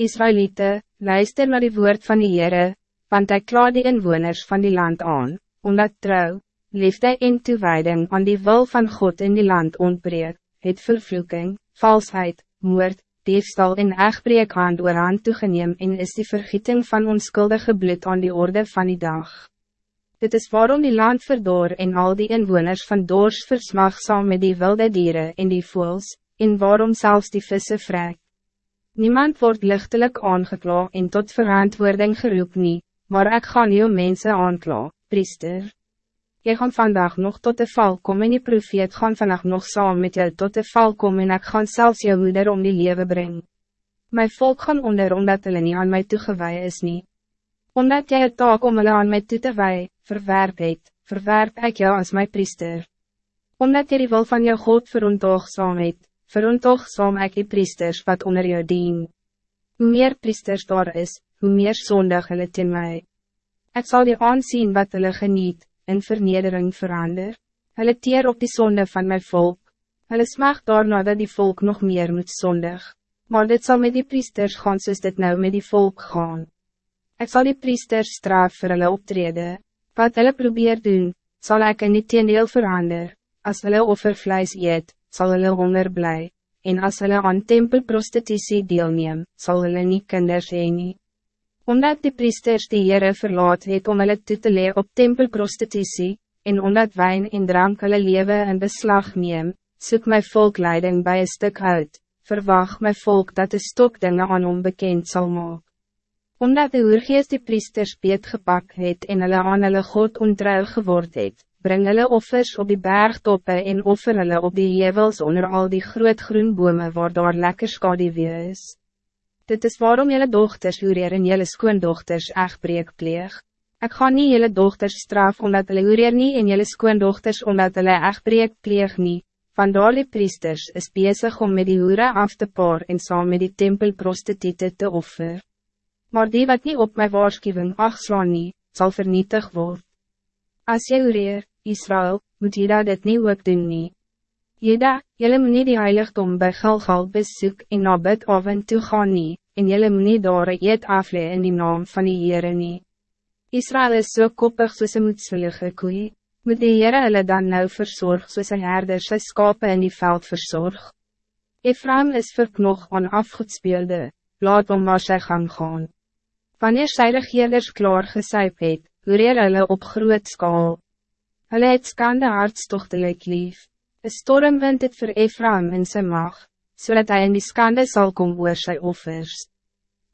Israëlieten, luister naar die woord van die Heere, want hij klaar die inwoners van die land aan, omdat trouw, liefde en toewijding aan die wil van God in die land ontbreek, het vervloeking, valsheid, moord, diefstal en echtbreek hand oor hand toegeneem en is die vergieting van onschuldige bloed aan die orde van die dag. Dit is waarom die land verdoor en al die inwoners van doors versmag saam met die wilde dieren en die voels, en waarom zelfs die vissen vrek. Niemand wordt lichtelijk aangekla en tot verantwoording geroep nie, maar ik ga nieuw mensen aankla, priester. Jy gaan vandaag nog tot de val komen en die profeet gaan vandaag nog saam met jou tot de val komen en ik gaan zelfs jou moeder om die leven brengen. Mijn volk gaan onder omdat hulle nie aan mij toegewaai is nie. Omdat jy het taak om hulle aan mij toe te waai, verwerp het, verwerp ik jou als mijn priester. Omdat jy die wil van jou God verontogsaam het, verontogsaam ek die priesters wat onder jou dien. Hoe meer priesters daar is, hoe meer zondig hulle teen my. Ek sal die aansien wat hulle geniet, in vernedering verander. Hulle teer op die zonde van mijn volk. Hulle smag daarna dat die volk nog meer moet zondig. Maar dit zal met die priesters gaan soos dit nou met die volk gaan. Ik zal die priesters straf vir hulle optrede. Wat hulle probeer doen, zal ik in die teendeel verander. Als hulle offervleis eet, zal hulle honger bly. En als hulle aan tempelprostitutie deelneem, zal hulle nie kinders nie. Omdat die priesters die Heere verlaat het om hulle toe te lee op tempelprostitutie, en omdat wijn en drank hulle lewe in beslag neem, soek my volk leiding bij een stuk uit, verwacht my volk dat de stokdinge aan hom bekend zal maken omdat de oorgeest die priesters beet gepak het en hulle aan hulle God ontrouw geword het, bring hulle offers op die bergtoppe en offer hulle op die hevels onder al die groot groen bome waar daar lekker skadewee is. Dit is waarom jelle dochters ureer en jelle skoondochters echtbreek pleeg. Ik ga niet jelle dochters straf omdat hulle ureer nie en jelle skoondochters omdat hulle echtbreek pleeg nie, Vandaar die priesters is bezig om met die hoere af te paar en saam met die tempelprostitute te offer maar die wat niet op mijn waarschuwing achtslaan nie, zal vernietigd worden. Als jy reer, Israël, moet jy dat dit nie ook doen nie. Jeda, jylle moet nie die heiligdom by Galgal besoek en na bid af en toe gaan nie, en jylle moet nie daar een eet aflee in die naam van die Heere nie. Israël is so koppig soos een moedsvillige koei, moet die Heere hulle dan nou verzorg soos een herder sy skape in die veld verzorg. Ephraim is verknog aan afgoedspeelde, laat om waar sy gang gaan. Wanneer sy regeerders klaar gesuip het, hooreel hulle op groot skaal. Hulle het skande hartstochtelik lief. Een stormwind het vir Ephraim in sy mag, zodat hij in die skande zal komen oor sy offers.